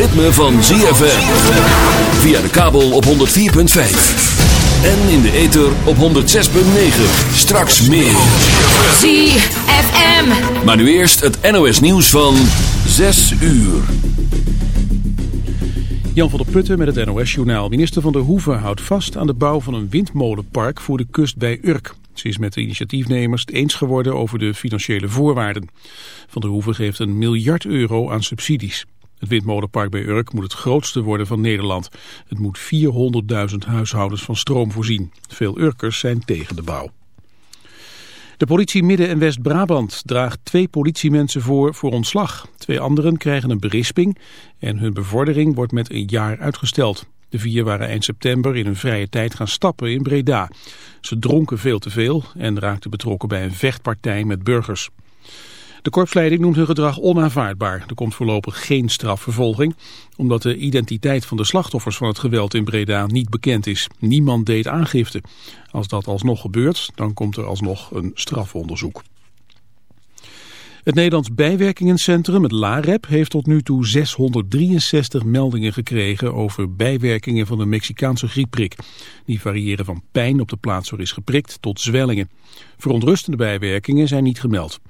ritme van ZFM. Via de kabel op 104.5. En in de ether op 106.9. Straks meer. ZFM. Maar nu eerst het NOS nieuws van 6 uur. Jan van der Putten met het NOS-journaal. Minister van der Hoeven houdt vast aan de bouw van een windmolenpark voor de kust bij Urk. Ze is met de initiatiefnemers het eens geworden over de financiële voorwaarden. Van der Hoeven geeft een miljard euro aan subsidies. Het windmolenpark bij Urk moet het grootste worden van Nederland. Het moet 400.000 huishoudens van stroom voorzien. Veel Urkers zijn tegen de bouw. De politie Midden- en West-Brabant draagt twee politiemensen voor voor ontslag. Twee anderen krijgen een berisping en hun bevordering wordt met een jaar uitgesteld. De vier waren eind september in hun vrije tijd gaan stappen in Breda. Ze dronken veel te veel en raakten betrokken bij een vechtpartij met burgers. De korpsleiding noemt hun gedrag onaanvaardbaar. Er komt voorlopig geen strafvervolging, omdat de identiteit van de slachtoffers van het geweld in Breda niet bekend is. Niemand deed aangifte. Als dat alsnog gebeurt, dan komt er alsnog een strafonderzoek. Het Nederlands Bijwerkingencentrum, het LAREP, heeft tot nu toe 663 meldingen gekregen over bijwerkingen van de Mexicaanse griepprik. Die variëren van pijn op de plaats waar is geprikt tot zwellingen. Verontrustende bijwerkingen zijn niet gemeld.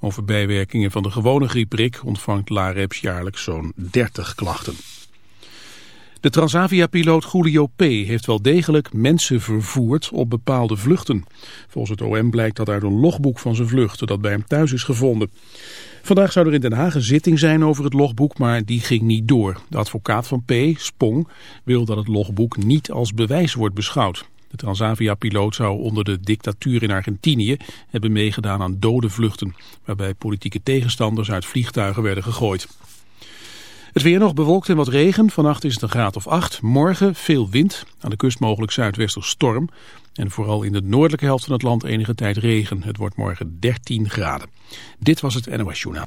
Over bijwerkingen van de gewone griepprik ontvangt LAREPS jaarlijks zo'n 30 klachten. De Transavia-piloot Julio P. heeft wel degelijk mensen vervoerd op bepaalde vluchten. Volgens het OM blijkt dat uit een logboek van zijn vluchten dat bij hem thuis is gevonden. Vandaag zou er in Den Haag een zitting zijn over het logboek, maar die ging niet door. De advocaat van P., Spong, wil dat het logboek niet als bewijs wordt beschouwd. De Transavia-piloot zou onder de dictatuur in Argentinië hebben meegedaan aan dode vluchten, waarbij politieke tegenstanders uit vliegtuigen werden gegooid. Het weer nog bewolkt en wat regen. Vannacht is het een graad of 8. Morgen veel wind. Aan de kust mogelijk zuidwester storm. En vooral in de noordelijke helft van het land enige tijd regen. Het wordt morgen 13 graden. Dit was het NOS Journaal.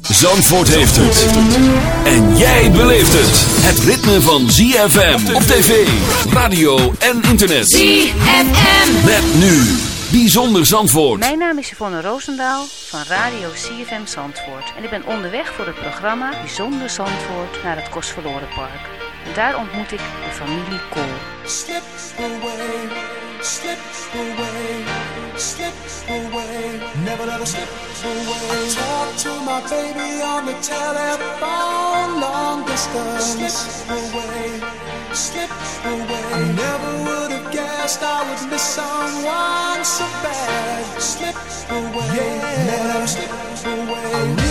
Zandvoort heeft het. En jij beleeft het. Het ritme van ZFM op tv, radio en internet. ZFM. Met nu. Bijzonder Zandvoort. Mijn naam is Yvonne Roosendaal van Radio CFM Zandvoort. En ik ben onderweg voor het programma Bijzonder Zandvoort naar het Kostverlorenpark. En daar ontmoet ik de familie Kool. Slip away, slip away, slip away, never let her slip away. I talk to my baby on the telephone, long distance. Slip away, slip away. I never would have guessed I would miss someone so bad. Slip away, yeah. never slip away.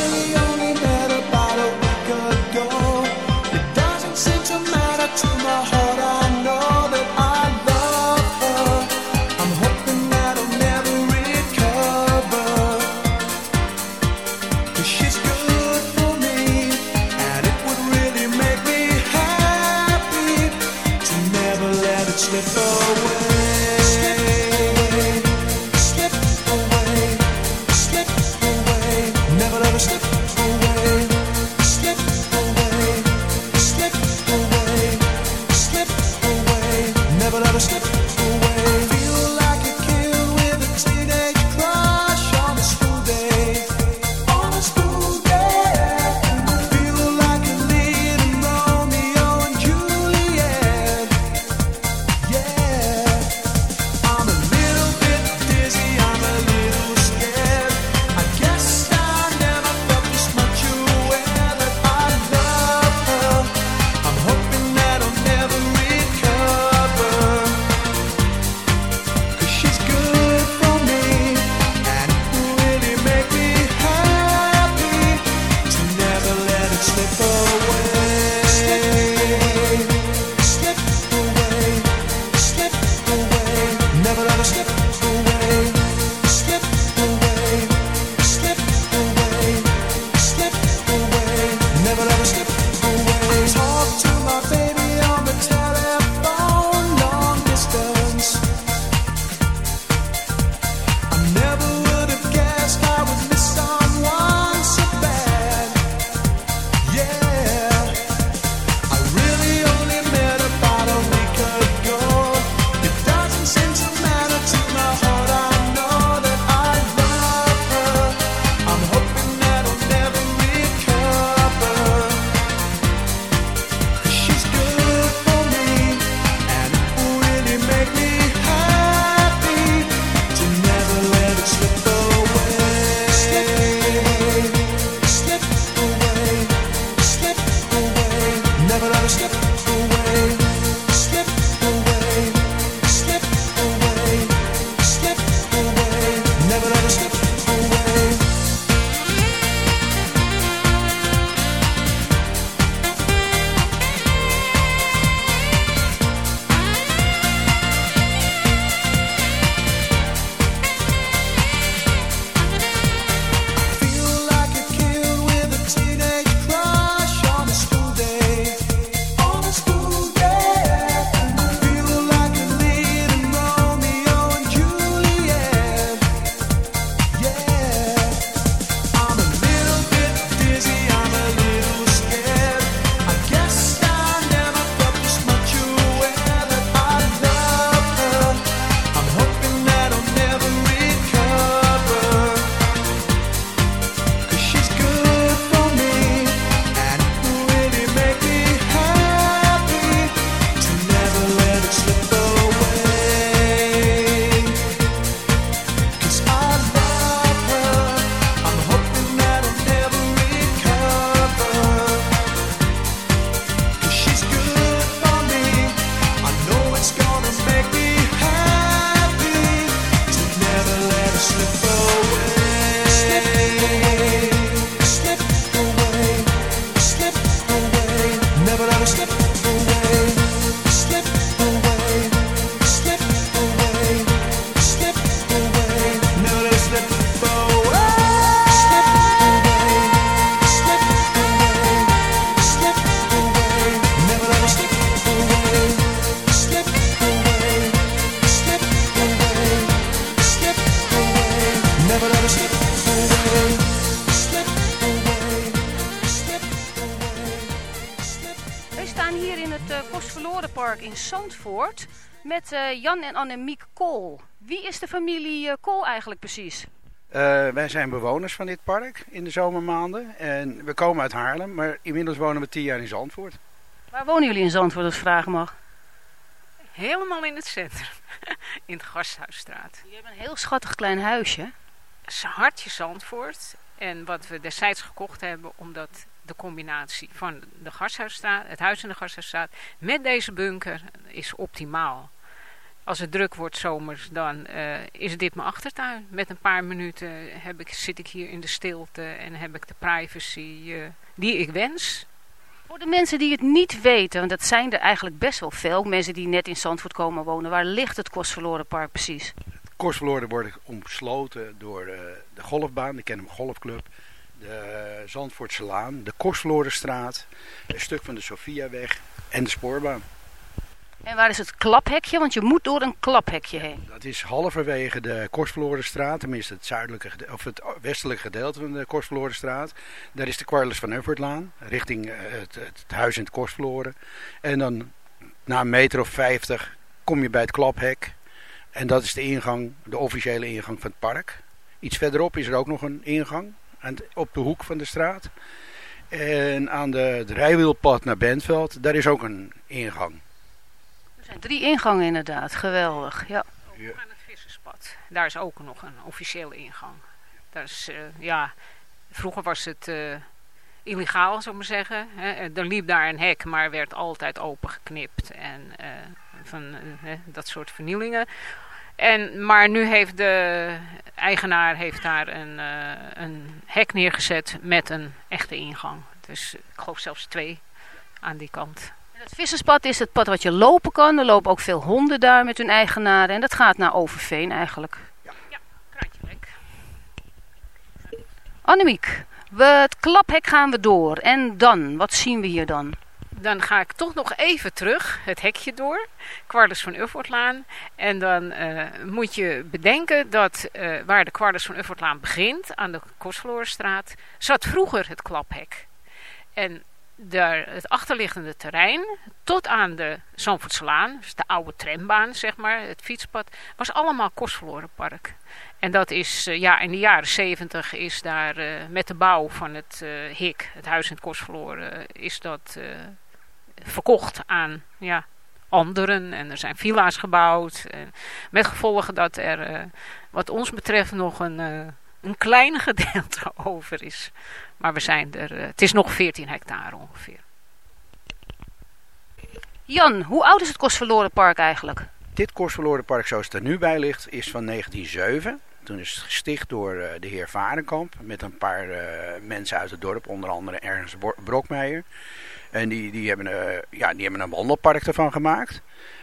Jan en Annemiek Kool. Wie is de familie uh, Kool eigenlijk precies? wij zijn bewoners van dit park in de zomermaanden. En we komen uit Haarlem, maar inmiddels wonen we tien jaar in Zandvoort. Waar wonen jullie in Zandvoort, als ik vragen mag? Helemaal in het centrum, in de Gasthuisstraat. Je hebt een heel schattig klein huisje. Hartje Zandvoort. En wat we destijds gekocht hebben, omdat de combinatie van de gashuisstraat, het huis in de gashuisstraat met deze bunker is optimaal. Als het druk wordt zomers, dan uh, is dit mijn achtertuin. Met een paar minuten heb ik, zit ik hier in de stilte en heb ik de privacy uh, die ik wens. Voor de mensen die het niet weten, want dat zijn er eigenlijk best wel veel, mensen die net in Zandvoort komen wonen. Waar ligt het Kostverlorenpark precies? Het Kostverloren wordt omsloten door uh, de golfbaan, de Kennem Golfclub de Zandvoortse Laan, de Kostverlorenstraat, een stuk van de Sofiaweg en de spoorbaan. En waar is het klaphekje? Want je moet door een klaphekje heen. Dat is halverwege de Kostverlorenstraat, tenminste het, zuidelijke, of het westelijke gedeelte van de Kostverlorenstraat. Daar is de Quarles van Evertlaan, richting eh, het, het, huis in het Kostverloren. En dan na een meter of vijftig kom je bij het klaphek. En dat is de ingang, de officiële ingang van het park. Iets verderop is er ook nog een ingang op de hoek van de straat. En aan de, het rijwielpad naar Bentveld, daar is ook een ingang. Er zijn drie ingangen inderdaad, geweldig. Ja. ja. Aan het visserspad, daar is ook nog een officiële ingang. Daar is, uh, ja, vroeger was het uh, illegaal, zou ik maar zeggen. Hè. Er liep daar een hek, maar werd altijd opengeknipt en uh, van dat soort vernielingen. En, maar nu heeft de eigenaar heeft daar een, uh, een hek neergezet met een echte ingang. Dus ik geloof zelfs twee aan die kant. En het visserspad is het pad wat je lopen kan. Er lopen ook veel honden daar met hun eigenaren. En dat gaat naar Overveen eigenlijk. Ja, ja kraantje. Annemiek, we, het klaphek gaan we door. En dan, wat zien we hier dan? dan ga ik toch nog even terug het hekje door, Quarles van Uffortlaan. En dan uh, moet je bedenken dat uh, waar de Quarles van Uffortlaan begint, aan de Kostverlorenstraat, zat vroeger het klaphek. En daar, het achterliggende terrein, tot aan de Zandvoortslaan, dus de oude trambaan, zeg maar, het fietspad, was allemaal Kostverlorenpark. En dat is, uh, ja, in de jaren zeventig is daar met de bouw van het HIK, het Huis in het Kostverloren, is dat verkocht aan ja, anderen. En er zijn villa's gebouwd. En met gevolgen dat er uh, wat ons betreft nog een, uh, een klein gedeelte over is. Maar we zijn er, uh, het is nog 14 hectare ongeveer. Jan, hoe oud is het Kostverlorenpark eigenlijk? Dit Kostverlorenpark zoals het er nu bij ligt is van 1907. Toen is het gesticht door uh, de heer Varenkamp met een paar uh, mensen uit het dorp, onder andere Ernst Brokmeijer. En die, die, hebben, uh, ja, die hebben een wandelpark ervan gemaakt.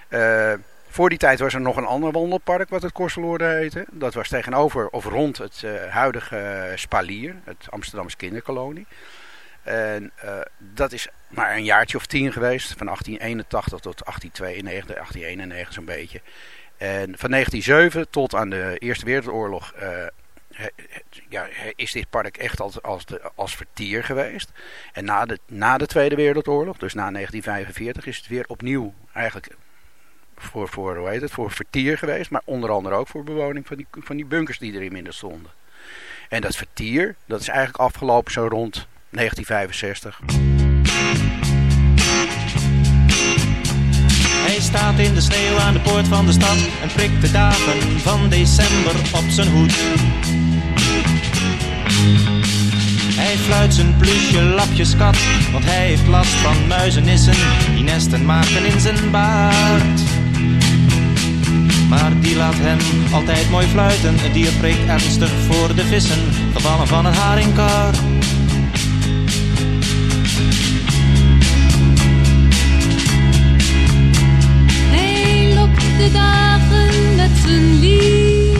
Uh, voor die tijd was er nog een ander wandelpark wat het Korseloorde heette. Dat was tegenover of rond het uh, huidige Spalier, het Amsterdamse kinderkolonie. En dat is maar een jaartje of tien geweest, van 1881 tot 1892, 1891 zo'n beetje. En van 1907 tot aan de Eerste Wereldoorlog ja, is dit park echt als, als, de, als vertier geweest. En na de, na de Tweede Wereldoorlog, dus na 1945, is het weer opnieuw eigenlijk voor, voor, hoe het, voor vertier geweest. Maar onder andere ook voor bewoning van die, van die bunkers die er inmiddels stonden. En dat vertier, dat is eigenlijk afgelopen zo rond 1965. Hij staat in de sneeuw aan de poort van de stad en prikt de dagen van december op zijn hoed. Hij fluit zijn plusje lapjeskat, want hij heeft last van muizenissen die nesten maken in zijn baard. Maar die laat hem altijd mooi fluiten, het dier preekt ernstig voor de vissen, gevallen van een haringkar. Hij lokt de dagen met zijn lier,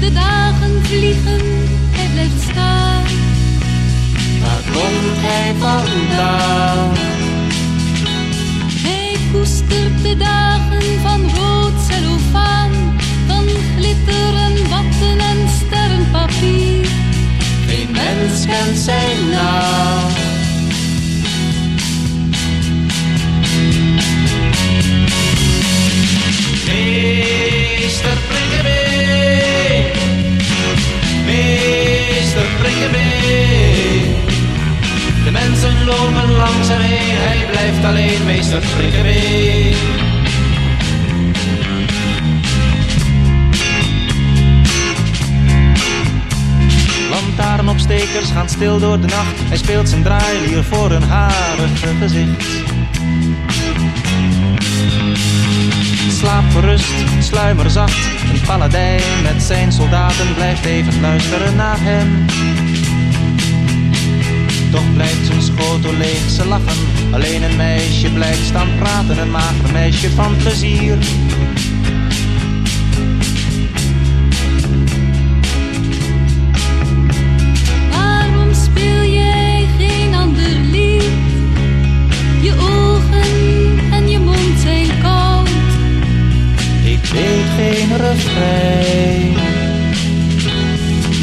de dagen vliegen, hij blijft staan komt hij vandaan? Hij koestert de dagen En zijn no. Meester Prikkebeen, meester Prikkebeen. De mensen lopen langs heen, hij blijft alleen, meester Prikkebeen. Lantaarnopstekers gaan stil door de nacht. Hij speelt zijn draailier voor een harige gezicht. Slaap gerust, sluimer zacht. Een paladijn met zijn soldaten blijft even luisteren naar hem. Toch blijft zijn schotel leeg, ze lachen. Alleen een meisje blijft staan praten, een mager meisje van plezier.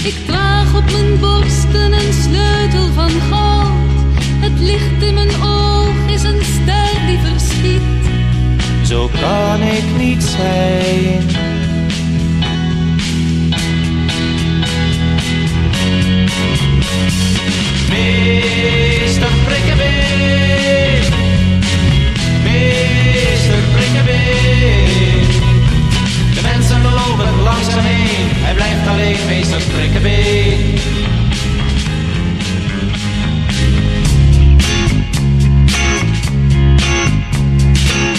Ik draag op mijn borsten een sleutel van goud. Het licht in mijn oog is een ster die verschiet. Zo kan ik niet zijn. Hij blijft alleen meester Prikkebee.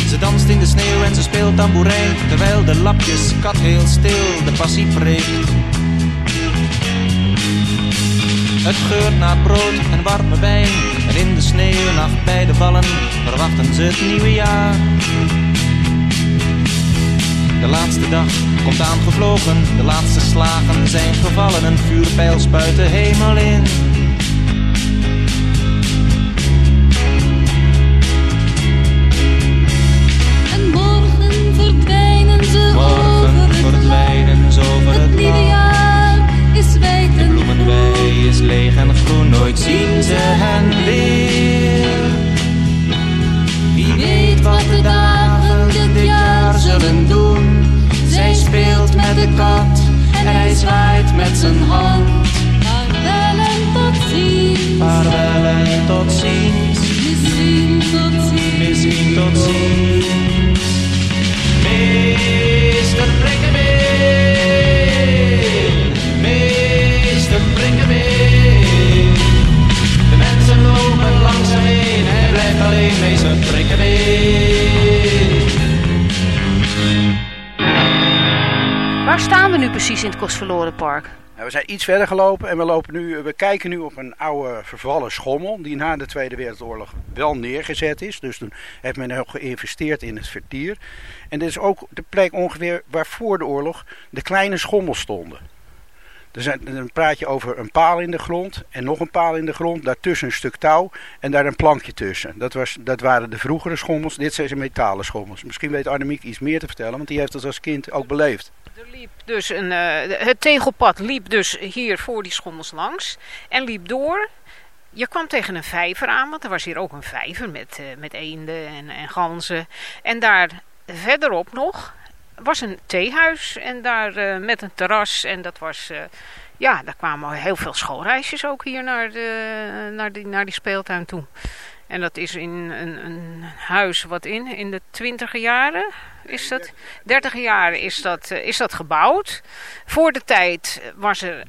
Ze danst in de sneeuw en ze speelt tamboerijn Terwijl de lapjes kat heel stil de passie preekt Het geurt naar brood en warme wijn En in de sneeuwnacht bij de vallen Verwachten ze het nieuwe jaar De laatste dag komt aangevlogen. De laatste slagen zijn gevallen. Een vuurpijl spuit de hemel in en hij zwaait met zijn hand. Vaarwel en tot ziens. Vaarwel en tot ziens, Misschien tot ziens. misschien tot ziens. Precies in het Kostverlorenpark? Nou, we zijn iets verder gelopen en we, lopen nu, we kijken nu op een oude vervallen schommel die na de Tweede Wereldoorlog wel neergezet is. Dus toen heeft men ook geïnvesteerd in het vertier. En dit is ook de plek ongeveer waar voor de oorlog de kleine schommels stonden. Dan praat je over een paal in de grond en nog een paal in de grond. Daartussen een stuk touw en daar een plankje tussen. Dat, was, dat waren de vroegere schommels. Dit zijn metalen schommels. Misschien weet Annemiek iets meer te vertellen, want die heeft dat als kind ook beleefd. Er liep dus een, eh, het tegelpad liep dus hier voor die schommels langs en liep door. Je kwam tegen een vijver aan, want er was hier ook een vijver met, eh, met eenden en, en ganzen. En daar verderop nog was een theehuis en daar eh, met een terras. En dat was, ja, daar kwamen heel veel schoolreisjes ook hier naar, de, naar, die, naar die speeltuin toe. En dat is in een, een huis wat in, in de twintiger jaren is dat, dertiger jaren is dat, eh, is dat gebouwd. Voor de tijd was er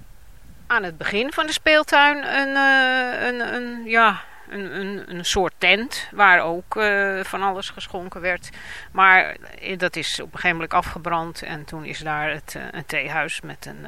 aan het begin van de speeltuin een, eh, een, een, ja, een, een, een soort tent waar ook eh, van alles geschonken werd. Maar dat is op een gegeven moment afgebrand en toen is daar het, een theehuis met een...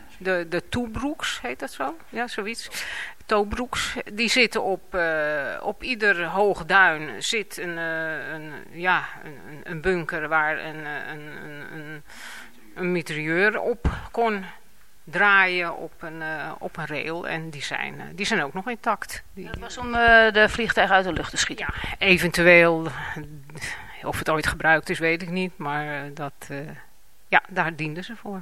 De, de toebroeks heet dat zo? Ja, zoiets. Tobroeks, die zitten op, uh, op ieder hoog duin zit een, uh, een, ja, een, een bunker waar een, een, een, een mitrailleur op kon draaien op een, uh, op een rail. En die zijn, die zijn ook nog intact. Die, dat was om de vliegtuigen uit de lucht te schieten? Ja, eventueel. Of het ooit gebruikt is, weet ik niet. Maar dat, ja, daar dienden ze voor.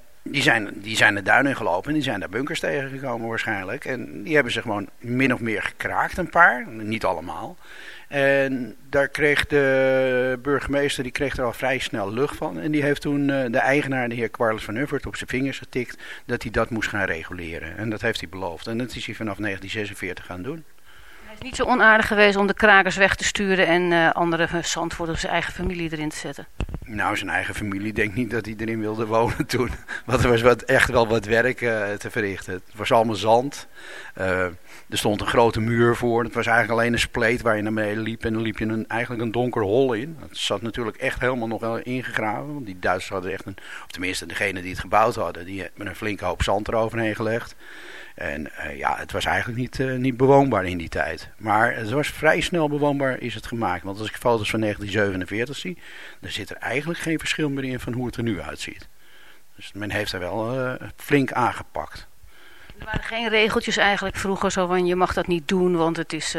Die zijn, die zijn de duinen gelopen en die zijn daar bunkers tegengekomen waarschijnlijk. En die hebben ze gewoon min of meer gekraakt, een paar. Niet allemaal. En daar kreeg de burgemeester die kreeg er al vrij snel lucht van. En die heeft toen de eigenaar, de heer Quarles van Uffert, op zijn vingers getikt dat hij dat moest gaan reguleren. En dat heeft hij beloofd. En dat is hij vanaf 1946 gaan doen niet zo onaardig geweest om de krakers weg te sturen en uh, andere zandvoerders zijn eigen familie erin te zetten? Nou, zijn eigen familie denk niet dat hij erin wilde wonen toen. Want er was wat, echt wel wat werk uh, te verrichten. Het was allemaal zand. Er stond een grote muur voor. Het was eigenlijk alleen een spleet waar je naar beneden liep. En dan liep je een, eigenlijk een donker hol in. Dat zat natuurlijk echt helemaal nog wel ingegraven. Want die Duitsers hadden echt een... Of tenminste, degene die het gebouwd hadden, die hebben een flinke hoop zand eroverheen gelegd. En uh, ja, het was eigenlijk niet, uh, niet bewoonbaar in die tijd. Maar het was vrij snel bewoonbaar is het gemaakt. Want als ik foto's van 1947 zie, dan zit er eigenlijk geen verschil meer in van hoe het er nu uitziet. Dus men heeft er wel uh, flink aangepakt. Er waren geen regeltjes eigenlijk vroeger zo van je mag dat niet doen, want het is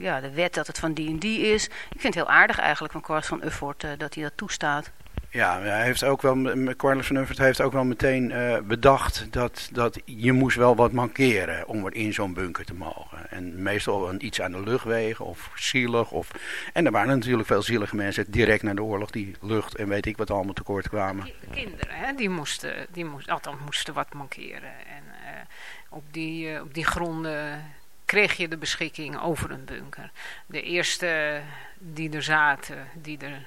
ja, de wet dat het van die en die is. Ik vind het heel aardig eigenlijk van Kwart van Uffort dat hij dat toestaat. Ja, hij heeft ook wel, Cornelis van Uffert heeft ook wel meteen uh, bedacht dat, dat je moest wel wat mankeren om in zo'n bunker te mogen. En meestal iets aan de luchtwegen of zielig. Of, en er waren natuurlijk veel zielige mensen direct na de oorlog die lucht en weet ik wat allemaal tekort kwamen. De kinderen, hè, die moesten, die moesten, althans moesten wat mankeren. En uh, op, die, uh, op die gronden kreeg je de beschikking over een bunker. De eerste die er zaten, die er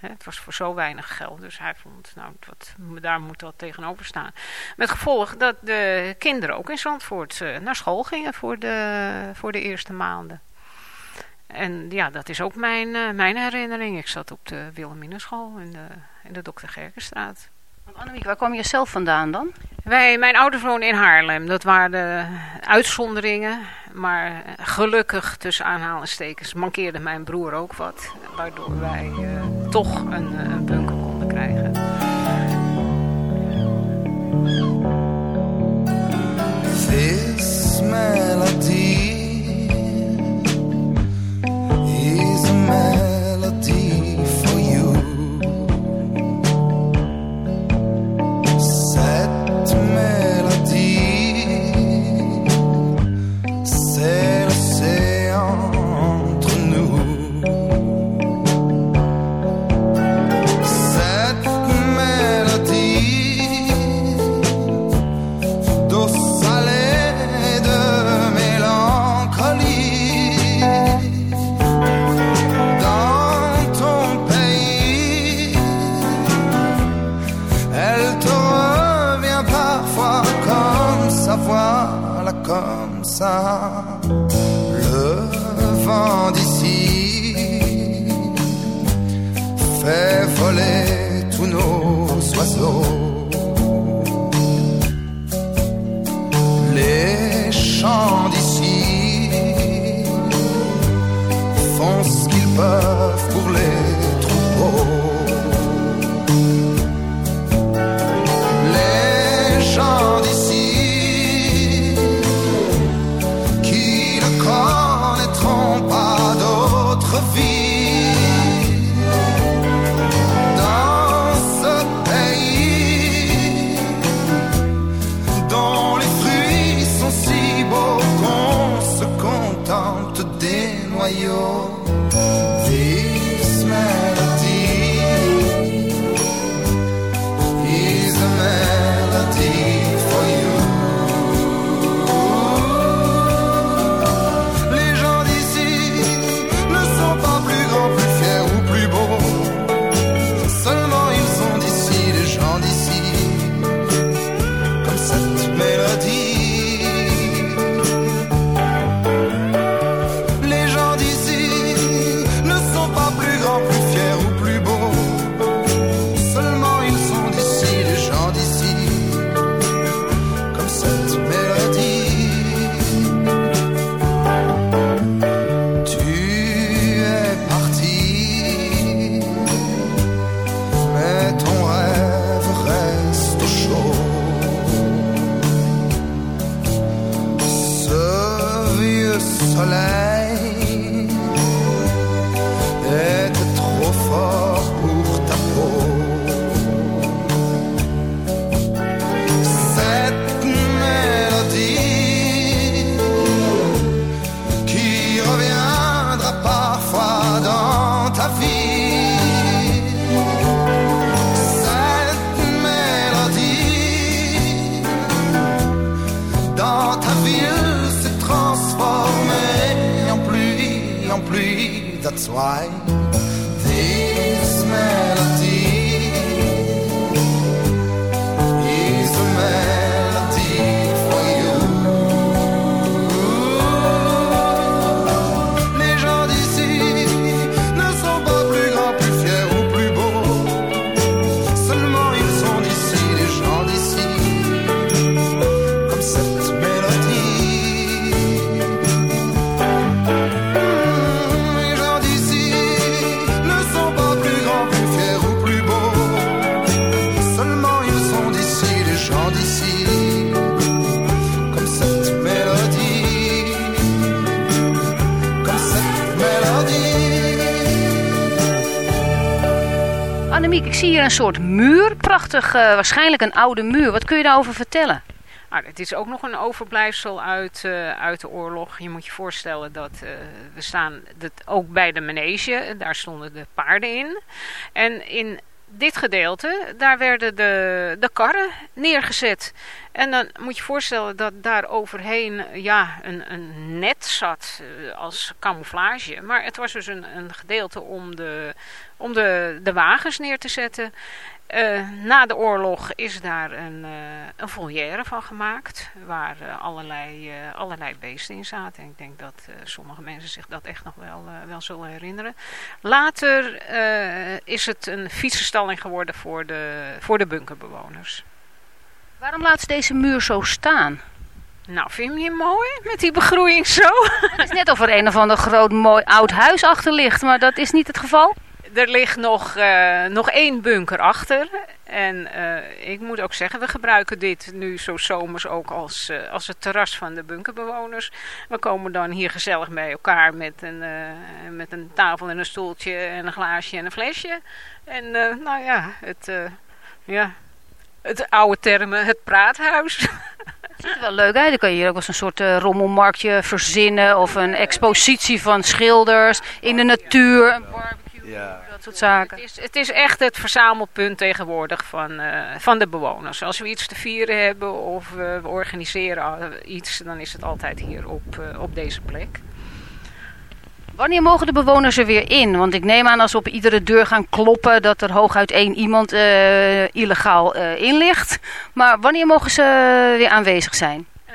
Het was voor zo weinig geld. Dus hij vond, nou, wat, daar moet dat tegenover staan. Met gevolg dat de kinderen ook in Zandvoort uh, naar school gingen voor de, voor de eerste maanden. En ja, dat is ook mijn, uh, mijn herinnering. Ik zat op de Wilhelminenschool in de, in de Dr. Gerkenstraat. Annemiek, waar kwam je zelf vandaan dan? Wij, mijn ouders wonen in Haarlem. Dat waren de uitzonderingen. Maar gelukkig, tussen aanhalingstekens, mankeerde mijn broer ook wat. Waardoor wij uh, toch een, een bunker konden krijgen. Is dans ta ville s'est transformée en pluie, en pluie. That's why zie hier een soort muur. Prachtig, uh, waarschijnlijk een oude muur. Wat kun je daarover vertellen? Nou, het is ook nog een overblijfsel uit, uh, uit de oorlog. Je moet je voorstellen dat uh, we staan dat ook bij de manege. Daar stonden de paarden in. En in dit gedeelte, daar werden de, de karren neergezet. En dan moet je voorstellen dat daar overheen ja, een, een net zat uh, als camouflage. Maar het was dus een, een gedeelte om, de, om de, de wagens neer te zetten. Uh, na de oorlog is daar een, uh, een volière van gemaakt. Waar allerlei, allerlei beesten in zaten. En ik denk dat sommige mensen zich dat echt nog wel, wel zullen herinneren. Later is het een fietsenstalling geworden voor de, voor de bunkerbewoners. Waarom laat ze deze muur zo staan? Nou, vind je hem mooi met die begroeiing zo? Het is net of er een of ander groot mooi oud huis achter ligt, maar dat is niet het geval? er ligt nog, uh, nog één bunker achter. En uh, ik moet ook zeggen, we gebruiken dit nu zo zomers ook als, uh, als het terras van de bunkerbewoners. We komen dan hier gezellig bij elkaar met een, met een tafel en een stoeltje en een glaasje en een flesje. En nou ja, het, ja, het oude termen, het praathuis. Het ziet er wel leuk uit. Dan kan je hier ook wel een soort uh, rommelmarktje verzinnen. Of een expositie van schilders in de natuur. Een barbecue, ja. dat soort zaken. Het is, het is echt het verzamelpunt tegenwoordig van, uh, van de bewoners. Als we iets te vieren hebben of uh, we organiseren iets, dan is het altijd hier op, op deze plek. Wanneer mogen de bewoners er weer in? Want ik neem aan als we op iedere deur gaan kloppen dat er hooguit één iemand uh, illegaal uh, in ligt. Maar wanneer mogen ze weer aanwezig zijn?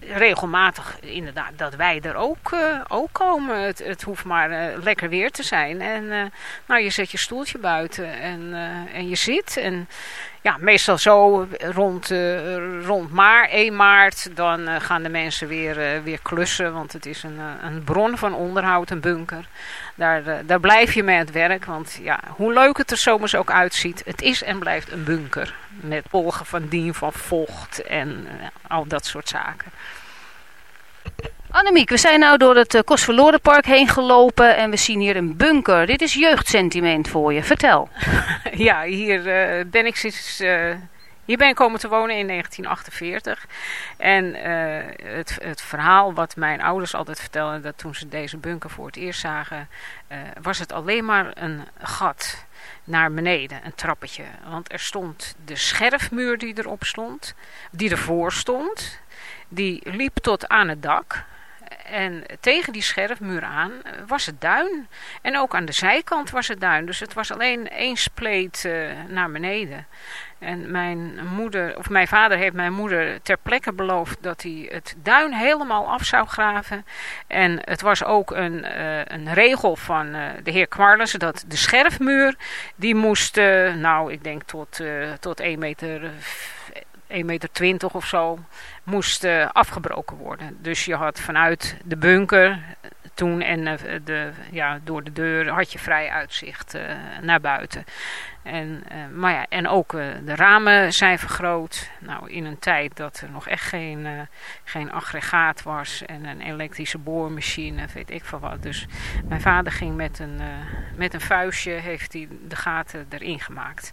regelmatig inderdaad dat wij er ook, uh, ook komen. Het, het hoeft maar uh, lekker weer te zijn. En uh, nou, je zet je stoeltje buiten en, en je zit. En ja, meestal zo rond, rond maar 1 maart, dan gaan de mensen weer, weer klussen. Want het is een, een bron van onderhoud, een bunker. Daar, daar blijf je mee aan het werk. Want ja, hoe leuk het er zomers ook uitziet, het is en blijft een bunker. Met polgen van dien, van vocht en al dat soort zaken. Annemiek, we zijn nu door het Kostverlorenpark heen gelopen en we zien hier een bunker. Dit is jeugdsentiment voor je. Vertel. ja, hier uh, ben ik sinds... Uh, hier ben komen te wonen in 1948. En uh, het, het verhaal wat mijn ouders altijd vertelden, dat toen ze deze bunker voor het eerst zagen, was het alleen maar een gat naar beneden, een trappetje. Want er stond de scherfmuur die erop stond, die ervoor stond, die liep tot aan het dak. En tegen die scherfmuur aan was het duin. En ook aan de zijkant was het duin. Dus het was alleen één spleet naar beneden. En mijn moeder, of mijn vader heeft mijn moeder ter plekke beloofd dat hij het duin helemaal af zou graven. En het was ook een, uh, een regel van uh, de heer Kwarles dat de scherfmuur, die moest, nou ik denk tot, tot 1 meter... 1,20 meter of zo, moest afgebroken worden. Dus je had vanuit de bunker en uh, de, ja, door de deur had je vrij uitzicht uh, naar buiten. En, maar ja, en ook de ramen zijn vergroot. Nou, in een tijd dat er nog echt geen, geen aggregaat was en een elektrische boormachine, weet ik van wat. Dus mijn vader ging met een, met een vuistje, heeft hij de gaten erin gemaakt.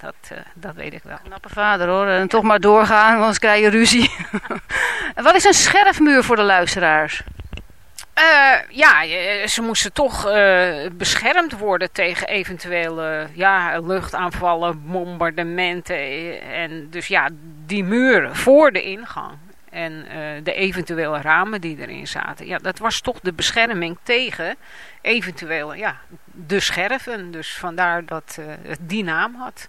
Dat, uh, dat weet ik wel. Knappe vader hoor. En toch maar doorgaan, anders krijg je ruzie. Wat is een scherfmuur voor de luisteraars? Uh, ja, ze moesten toch uh, beschermd worden tegen eventuele ja, luchtaanvallen, bombardementen. En dus ja, die muur voor de ingang. En de eventuele ramen die erin zaten. Ja, dat was toch de bescherming tegen eventuele, ja, de scherven. Dus vandaar dat het die naam had.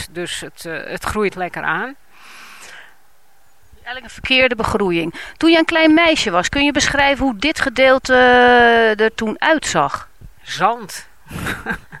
dus het, uh, het groeit lekker aan. Eigenlijk een verkeerde begroeiing. Toen je een klein meisje was, kun je beschrijven hoe dit gedeelte uh, er toen uitzag? Zand.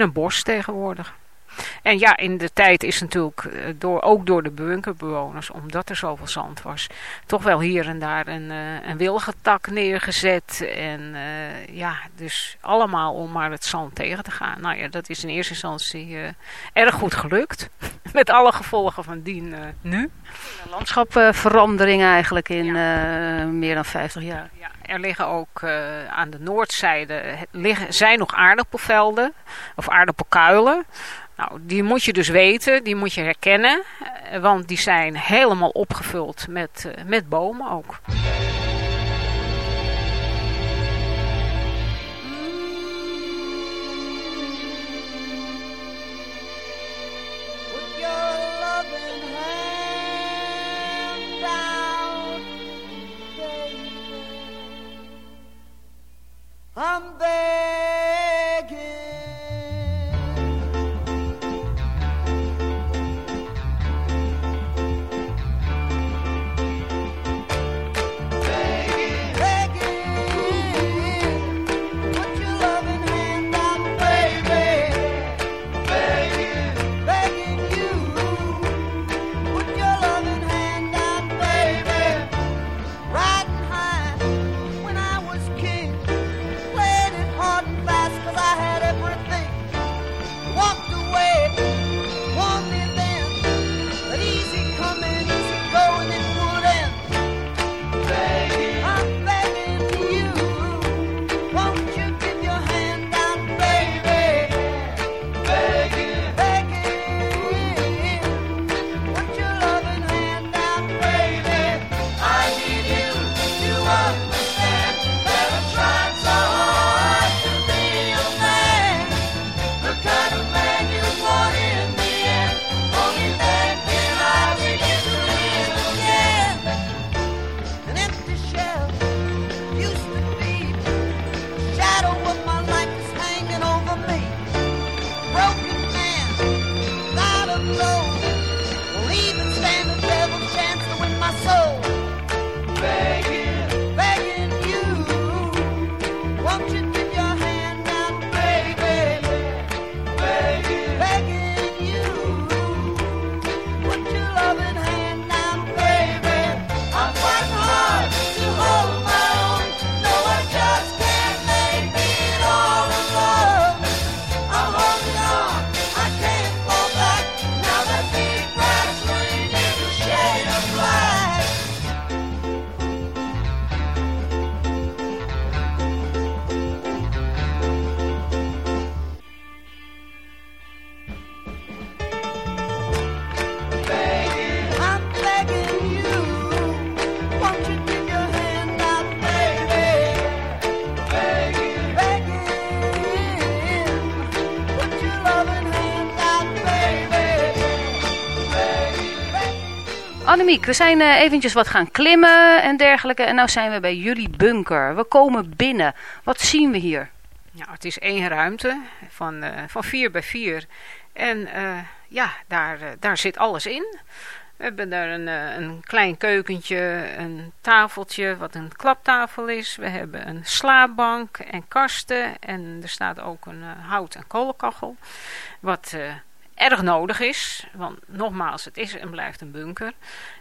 een bos tegenwoordig. En ja, in de tijd is natuurlijk eh, door, ook door de bunkerbewoners, omdat er zoveel zand was, toch wel hier en daar een, uh, een wilgetak neergezet. En uh, ja, dus allemaal om maar het zand tegen te gaan. Nou ja, dat is in eerste instantie uh, erg goed gelukt. Met alle gevolgen van dien nu. Een landschapverandering eigenlijk in ja. meer dan 50 jaar. Ja, er liggen ook aan de noordzijde liggen, zijn nog aardappelvelden of aardappelkuilen. Nou, die moet je dus weten, die moet je herkennen, eh, want die zijn helemaal opgevuld met, uh, met bomen ook. I'm there. We zijn uh, eventjes wat gaan klimmen en dergelijke. En nu zijn we bij jullie bunker. We komen binnen. Wat zien we hier? Ja, het is één ruimte van, uh, van vier bij vier. En uh, ja, daar, daar zit alles in. We hebben daar een, een klein keukentje, een tafeltje wat een klaptafel is. We hebben een slaapbank en kasten. En er staat ook een hout- en kolenkachel. Wat erg nodig is. Want nogmaals, het is en blijft een bunker.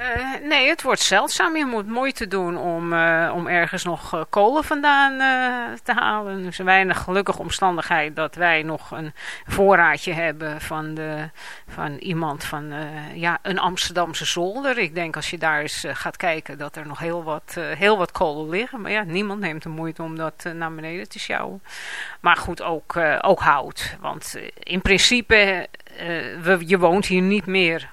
Uh, nee, het wordt zeldzaam. Je moet moeite doen om, uh, om ergens nog uh, kolen vandaan te halen. Dus een weinig gelukkige omstandigheid dat wij nog een voorraadje hebben van, de, van iemand van ja, een Amsterdamse zolder. Ik denk als je daar eens gaat kijken dat er nog heel wat, heel wat kolen liggen. Maar ja, niemand neemt de moeite om dat naar beneden te sjouwen. Maar goed, ook, ook hout. Want in principe, we, je woont hier niet meer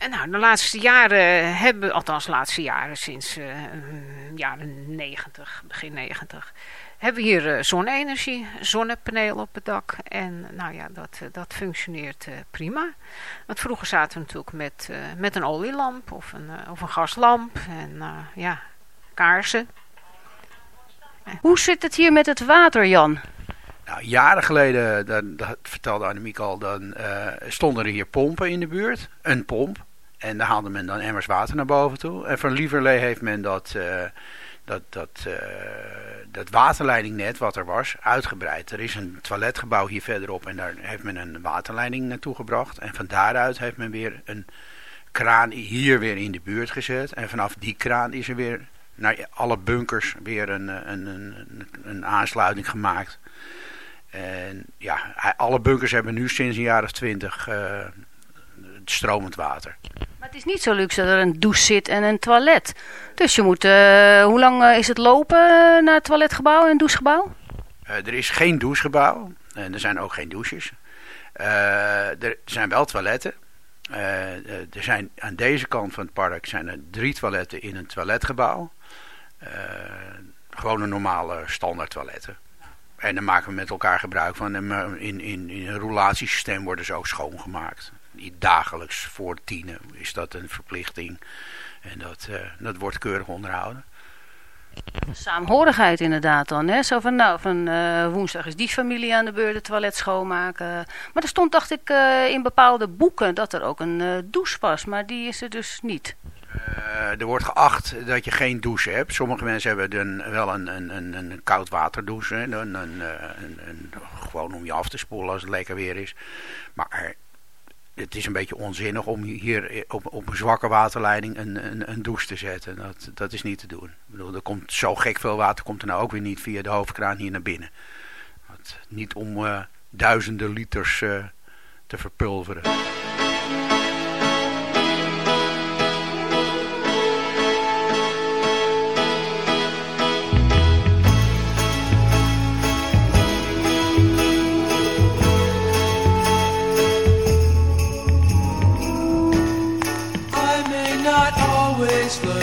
En nou, de laatste jaren hebben, althans de laatste jaren, sinds uh, jaren 90, begin 90, hebben we hier uh, zonne-energie, zonnepaneel op het dak. En nou ja, dat, uh, dat functioneert prima. Want vroeger zaten we natuurlijk met, met een olielamp of een, of een gaslamp en ja, kaarsen. Hoe zit het hier met het water, Jan? Nou, jaren geleden, dat, dat vertelde Annemiek al, dan stonden er hier pompen in de buurt. Een pomp. En daar haalde men dan emmers water naar boven toe. En van Lieverlee heeft men dat, uh, dat, dat, uh, dat waterleidingnet wat er was uitgebreid. Er is een toiletgebouw hier verderop en daar heeft men een waterleiding naartoe gebracht. En van daaruit heeft men weer een kraan hier weer in de buurt gezet. En vanaf die kraan is er weer naar alle bunkers weer een, een, een, een aansluiting gemaakt. En ja, alle bunkers hebben nu sinds een jaar of twintig stromend water. Het is niet zo luxe dat er een douche zit en een toilet. Dus je moet, uh, hoe lang uh, is het lopen naar het toiletgebouw en douchegebouw? Er is geen douchegebouw en er zijn ook geen douches. er zijn wel toiletten. er zijn aan deze kant van het park zijn er drie toiletten in een toiletgebouw. gewoon een normale standaard toiletten. En daar maken we met elkaar gebruik van. In, in, in een roulatiesysteem worden ze ook schoongemaakt dagelijks voor tienen is dat een verplichting. En dat, uh, dat wordt keurig onderhouden. Saamhorigheid inderdaad dan. Hè? Zo van, nou, van uh, woensdag is die familie aan de beurt het toilet schoonmaken. Maar er stond, dacht ik, uh, in bepaalde boeken dat er ook een douche was. Maar die is er dus niet. er wordt geacht dat je geen douche hebt. Sommige mensen hebben dan wel een, een, een, een koud waterdouche. Een, een, een, gewoon om je af te spoelen als het lekker weer is. Maar het is een beetje onzinnig om hier op, op een zwakke waterleiding een, een, een, douche te zetten. Dat, dat is niet te doen. Ik bedoel, er komt zo gek veel water komt er nou ook weer niet via de hoofdkraan hier naar binnen. Niet om uh, duizenden liters uh, te verpulveren.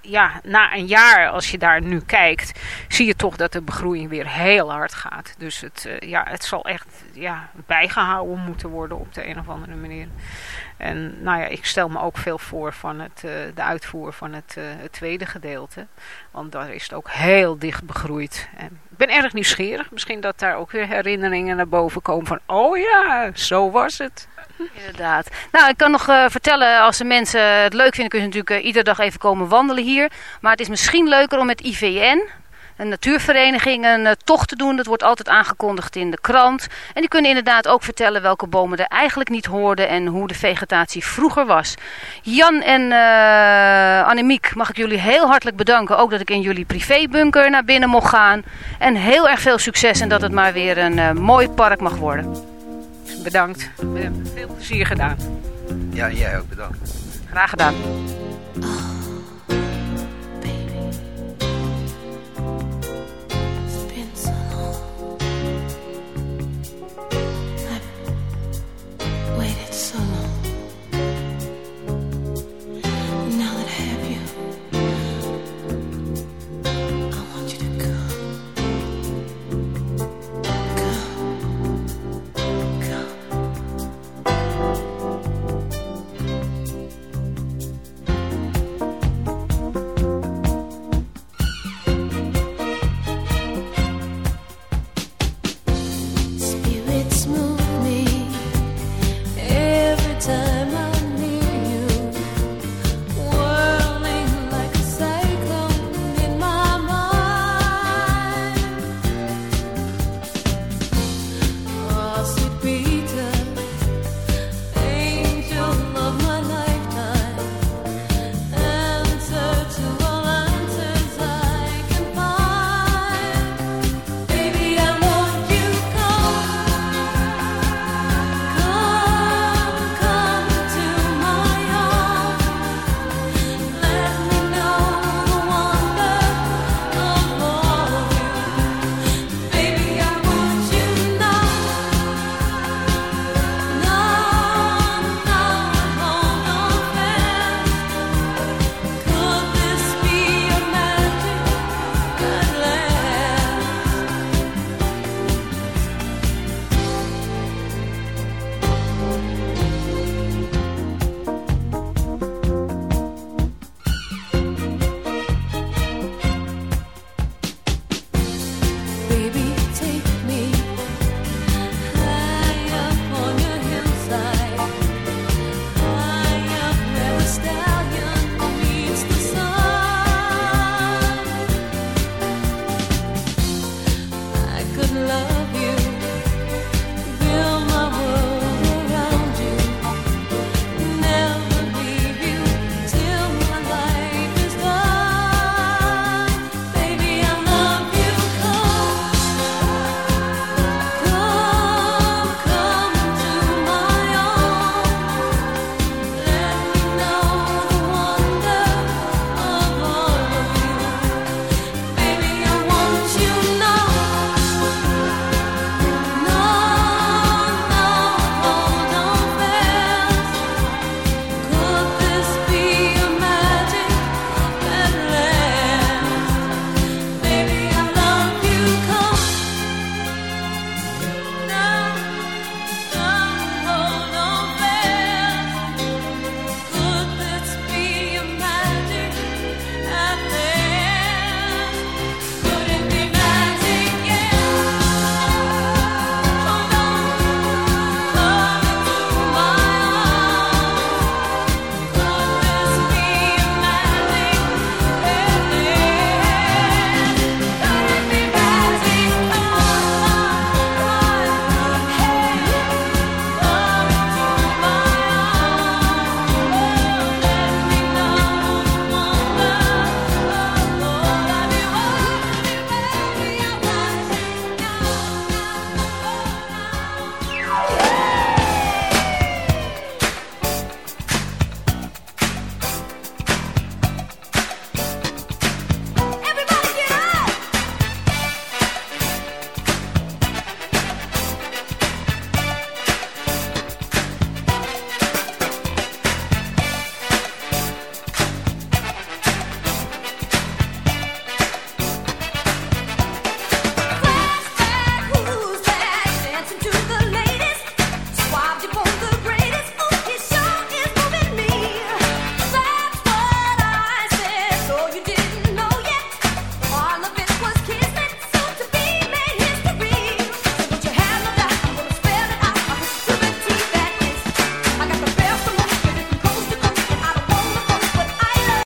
ja, na een jaar, als je daar nu kijkt, zie je toch dat de begroeiing weer heel hard gaat. Dus het, eh, ja, het zal echt ja, bijgehouden moeten worden op de een of andere manier. En nou ja, ik stel me ook veel voor van het, uh, de uitvoer van het, uh, het, tweede gedeelte. Want daar is het ook heel dicht begroeid. En ik ben erg nieuwsgierig. Misschien dat daar ook weer herinneringen naar boven komen van... Oh ja, zo was het. Inderdaad. Nou, ik kan nog uh, vertellen, als de mensen het leuk vinden... kunnen ze natuurlijk iedere dag even komen wandelen hier. Maar het is misschien leuker om met IVN een natuurvereniging een uh, tocht te doen. Dat wordt altijd aangekondigd in de krant. En die kunnen inderdaad ook vertellen welke bomen er eigenlijk niet hoorden en hoe de vegetatie vroeger was. Jan en uh, Annemiek, mag ik jullie heel hartelijk bedanken. Ook dat ik in jullie privébunker naar binnen mocht gaan. En heel erg veel succes en dat het maar weer een uh, mooi park mag worden. Bedankt. We hebben veel plezier gedaan. Ja, jij ook bedankt. Graag gedaan. So.